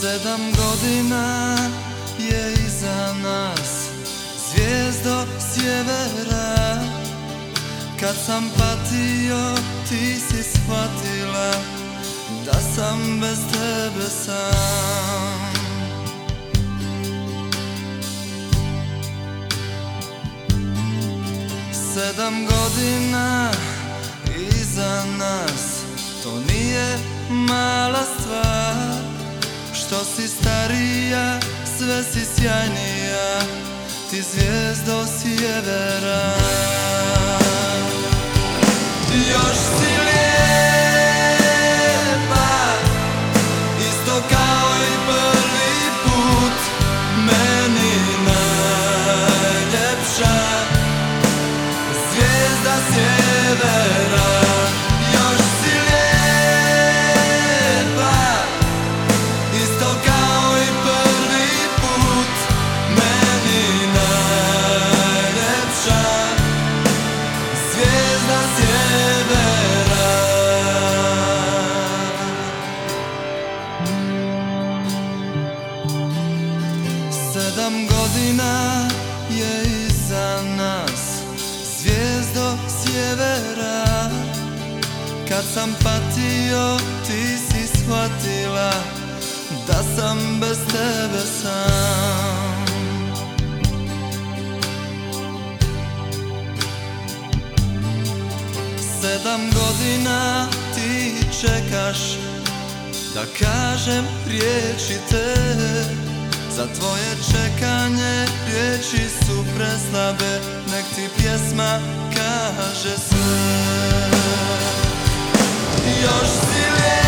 Sedam godina je iza nas Zvijezdo sjevera. Kad sam patio ti si shvatila Da sam bez tebe sam. Sedam godina iza nas To nije mala stvar Što si starija, sve si sjajnija. Ti zvijezdo sjevera. Još si lijepa Isto kao Sedam godina je iza nas Zvijezdo sjevera. Kad sam patio ti si shvatila Da sam bez tebe sam. Sedam godina ti čekaš Da kažem riječi te Za tvoje čekanje riječi su preslabe Nek ti pjesma kaže sve. Još si lijepa